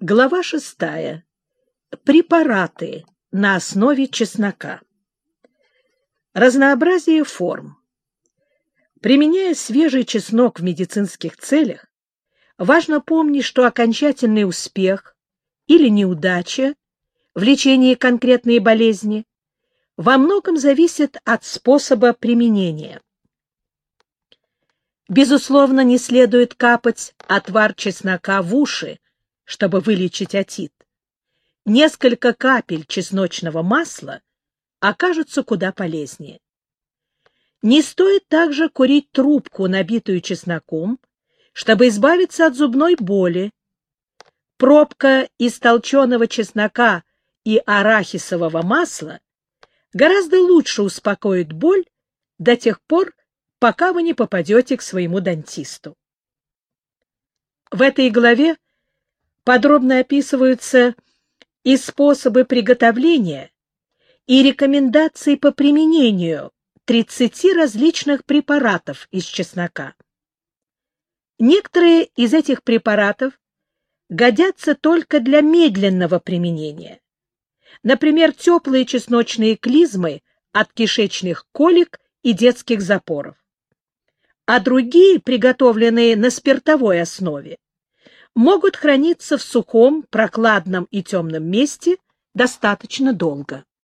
Глава шестая. Препараты на основе чеснока. Разнообразие форм. Применяя свежий чеснок в медицинских целях, важно помнить, что окончательный успех или неудача в лечении конкретной болезни во многом зависит от способа применения. Безусловно, не следует капать отвар чеснока в уши, чтобы вылечить отит. Несколько капель чесночного масла окажутся куда полезнее. Не стоит также курить трубку, набитую чесноком, чтобы избавиться от зубной боли. Пробка из толченого чеснока и арахисового масла гораздо лучше успокоит боль до тех пор, пока вы не попадете к своему дантисту. В этой главе подробно описываются и способы приготовления, и рекомендации по применению 30 различных препаратов из чеснока. Некоторые из этих препаратов годятся только для медленного применения. Например, теплые чесночные клизмы от кишечных колик и детских запоров. А другие, приготовленные на спиртовой основе, могут храниться в сухом, прохладном и темном месте достаточно долго.